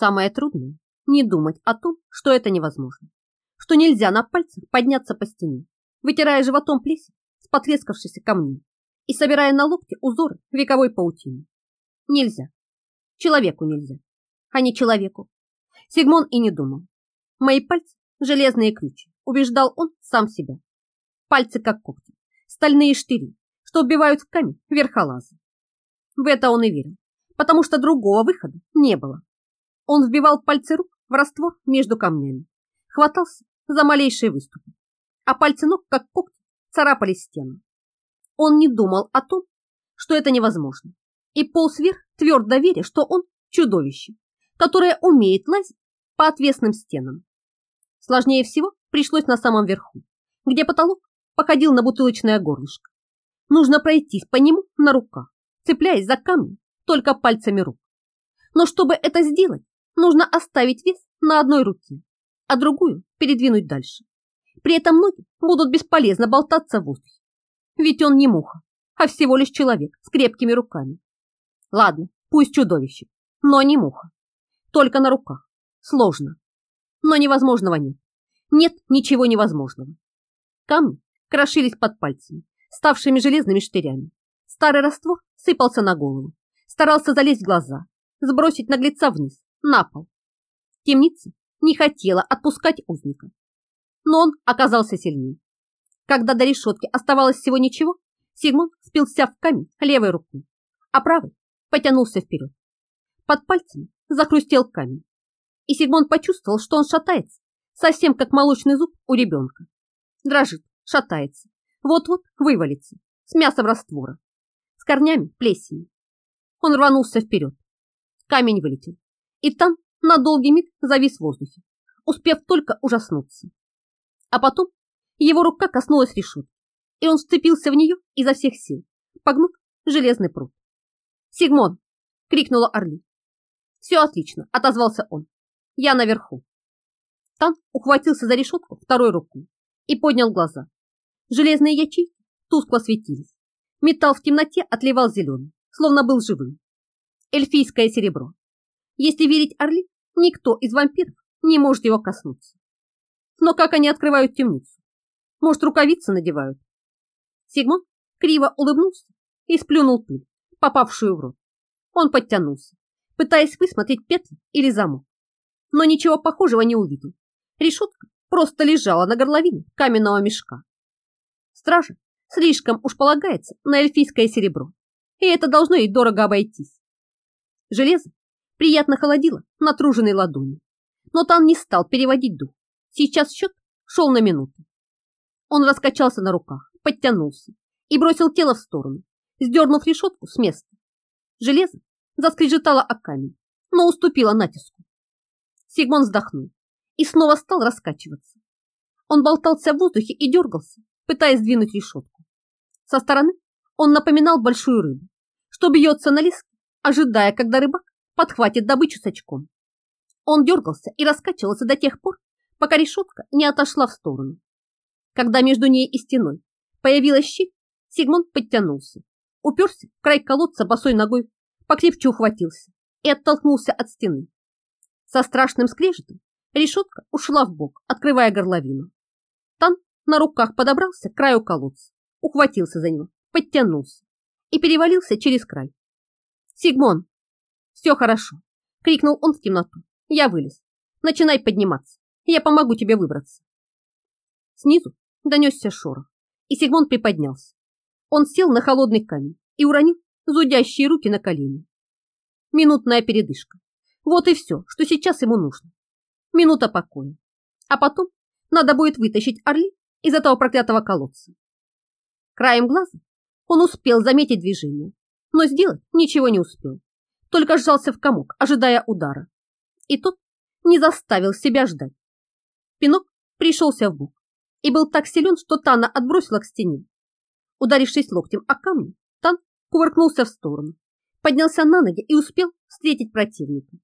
Самое трудное – не думать о том, что это невозможно, что нельзя на пальцах подняться по стене, вытирая животом плесень с потрескавшейся камней и собирая на локте узоры вековой паутины. Нельзя. Человеку нельзя, а не человеку. Сигмон и не думал. Мои пальцы – железные ключи, убеждал он сам себя. Пальцы как когти, стальные штыри, что убивают в камень верхолазы. В это он и верил, потому что другого выхода не было. Он вбивал пальцы рук в раствор между камнями, хватался за малейшие выступы, а пальцы ног, как когти, царапали стену. Он не думал о том, что это невозможно, и полз вверх, твердо веря, что он чудовище, которое умеет лазить по отвесным стенам. Сложнее всего пришлось на самом верху, где потолок походил на бутылочное горлышко. Нужно пройтись по нему на руках, цепляясь за камни только пальцами рук. Но чтобы это сделать, нужно оставить вес на одной руке, а другую передвинуть дальше. При этом ноги будут бесполезно болтаться в воздухе. Ведь он не муха, а всего лишь человек с крепкими руками. Ладно, пусть чудовище, но не муха. Только на руках. Сложно. Но невозможного нет. Нет ничего невозможного. Камни крошились под пальцами, ставшими железными штырями. Старый раствор сыпался на голову, старался залезть в глаза, сбросить наглеца вниз, на пол. Темница не хотела отпускать узника, но он оказался сильнее. Когда до решетки оставалось всего ничего, Сигмон впился в камень левой рукой, а правой потянулся вперед. Под пальцами захрустел камень, и Сигмон почувствовал, что он шатается, совсем как молочный зуб у ребенка. Дрожит, шатается, вот-вот вывалится, с мясом раствора, с корнями плесени. Он рванулся вперед. Камень вылетел, и там на долгий миг завис в воздухе, успев только ужаснуться. А потом его рука коснулась решетки, и он вцепился в нее изо всех сил, погнув железный пруд. «Сигмон!» — крикнула Орли. «Все отлично!» — отозвался он. «Я наверху!» Тан ухватился за решетку второй рукой и поднял глаза. Железные ячейки тускло светились. Металл в темноте отливал зеленым, словно был живым. Эльфийское серебро. Если верить Орли, никто из вампиров не может его коснуться. Но как они открывают темницу? Может, рукавицы надевают? Сигмон криво улыбнулся и сплюнул пыль, попавшую в рот. Он подтянулся, пытаясь высмотреть петли или замок. Но ничего похожего не увидел. Решетка просто лежала на горловине каменного мешка. Стража слишком уж полагается на эльфийское серебро, и это должно ей дорого обойтись. Железо приятно холодило натруженной ладони, но Тан не стал переводить дух. Сейчас счет шел на минуту. Он раскачался на руках, подтянулся и бросил тело в сторону, сдернув решетку с места. Железо заскрежетало о камень, но уступило натиску. Сигмон вздохнул и снова стал раскачиваться. Он болтался в воздухе и дергался, пытаясь сдвинуть решетку. Со стороны он напоминал большую рыбу, что бьется на леске, ожидая, когда рыбак подхватит добычу с очком. Он дергался и раскачивался до тех пор, пока решетка не отошла в сторону. Когда между ней и стеной появилась щель, Сигмунд подтянулся, уперся в край колодца босой ногой, покрепче ухватился и оттолкнулся от стены. Со страшным скрежетом решетка ушла в бок, открывая горловину. Тан на руках подобрался к краю колодца, ухватился за него, подтянулся и перевалился через край. «Сигмон!» «Все хорошо!» — крикнул он в темноту. «Я вылез. Начинай подниматься. Я помогу тебе выбраться». Снизу донесся шорох, и Сигмон приподнялся. Он сел на холодный камень и уронил зудящие руки на колени. Минутная передышка. Вот и все, что сейчас ему нужно. Минута покоя. А потом надо будет вытащить Орли из этого проклятого колодца. Краем глаза он успел заметить движение, но сделать ничего не успел, только сжался в комок, ожидая удара. И тот не заставил себя ждать. Пинок пришелся в бок и был так силен, что Тана отбросила к стене. Ударившись локтем о камни, Тан кувыркнулся в сторону, поднялся на ноги и успел встретить противника.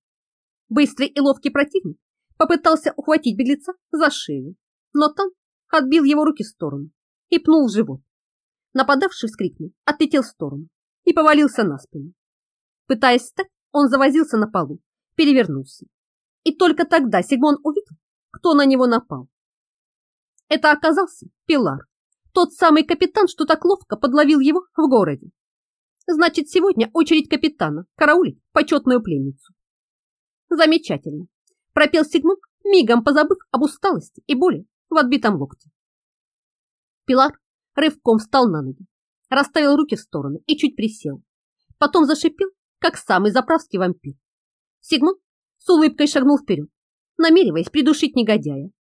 Быстрый и ловкий противник попытался ухватить беглеца за шею, но Тан отбил его руки в сторону и пнул в живот. Нападавший вскрикнул, отлетел в сторону и повалился на спину. Пытаясь встать, он завозился на полу, перевернулся И только тогда Сигмон увидел, кто на него напал. Это оказался Пилар, тот самый капитан, что так ловко подловил его в городе. Значит, сегодня очередь капитана караулить почетную пленницу. Замечательно. Пропел Сигмунд, мигом позабыв об усталости и боли в отбитом локте. Пилар рывком встал на ноги, расставил руки в стороны и чуть присел. Потом зашипел, как самый заправский вампир. Сигмунд с улыбкой шагнул вперед, намереваясь придушить негодяя.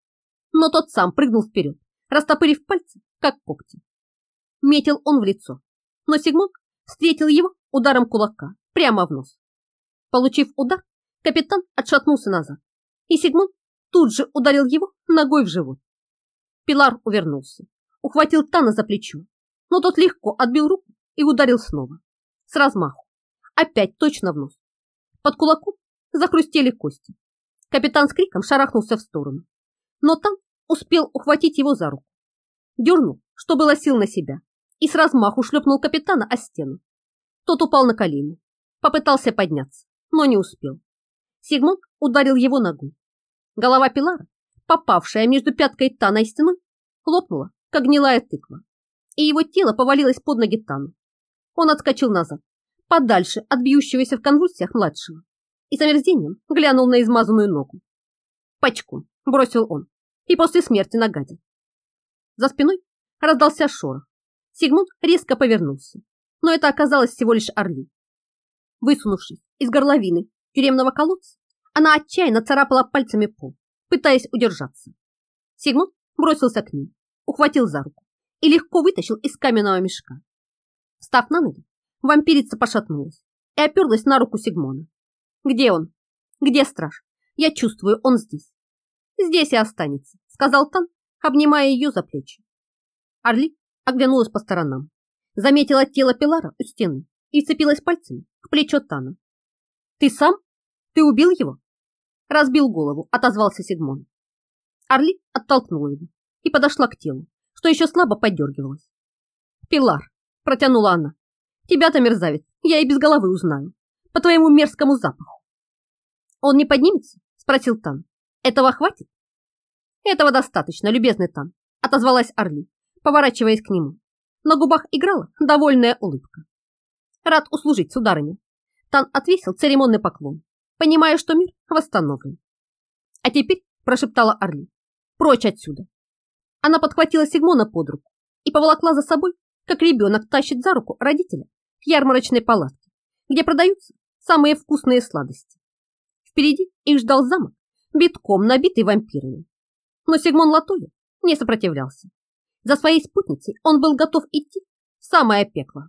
Но тот сам прыгнул вперед, растопырив пальцы, как когти. Метил он в лицо, но Сигмунд встретил его ударом кулака прямо в нос. Получив удар, капитан отшатнулся назад, и Сигмунд тут же ударил его ногой в живот. Пилар увернулся, ухватил Тана за плечо, но тот легко отбил руку и ударил снова, с размаху, опять точно в нос. Под кулаком захрустели кости. Капитан с криком шарахнулся в сторону, но Тан успел ухватить его за руку. Дернул, что было сил на себя, и с размаху шлепнул капитана о стену. Тот упал на колени, попытался подняться, но не успел. Сигмунд ударил его ногой. Голова Пилара, попавшая между пяткой Тана и стеной, лопнула, как гнилая тыква, и его тело повалилось под ноги Тану. Он отскочил назад, подальше от бьющегося в конвульсиях младшего, и с омерзением глянул на измазанную ногу. Пачку бросил он и после смерти нагадил. За спиной раздался шорох, Сигмунд резко повернулся, но это оказалось всего лишь Орли. Высунувшись из горловины тюремного колодца, она отчаянно царапала пальцами пол, пытаясь удержаться. Сигмунд бросился к ней, ухватил за руку и легко вытащил из каменного мешка. Встав на ноги, вампирица пошатнулась и оперлась на руку Сигмона. «Где он? Где страж? Я чувствую, он здесь». «Здесь и останется», — сказал Тан, обнимая ее за плечи. Орли оглянулась по сторонам, заметила тело Пилара у стены и вцепилась пальцами в плечо Тана. «Ты сам? Ты убил его?» Разбил голову, отозвался Сигмон. Орли оттолкнула его и подошла к телу, что еще слабо подергивалось. «Пилар», — протянула она, — «тебя-то, мерзавец, я и без головы узнаю, по твоему мерзкому запаху». «Он не поднимется?» — спросил Тан. «Этого хватит?» «Этого достаточно, любезный Тан», — отозвалась Орли поворачиваясь к нему. На губах играла довольная улыбка. Рад услужить, сударыня. Тан отвесил церемонный поклон, понимая, что мир восстановлен. А теперь, прошептала Орли, прочь отсюда. Она подхватила Сигмона под руку и поволокла за собой, как ребенок тащит за руку родителя к ярмарочной палатке, где продаются самые вкусные сладости. Впереди их ждал замок, битком набитый вампирами. Но Сигмон Латоя не сопротивлялся. За своей спутницей он был готов идти в самое пекло.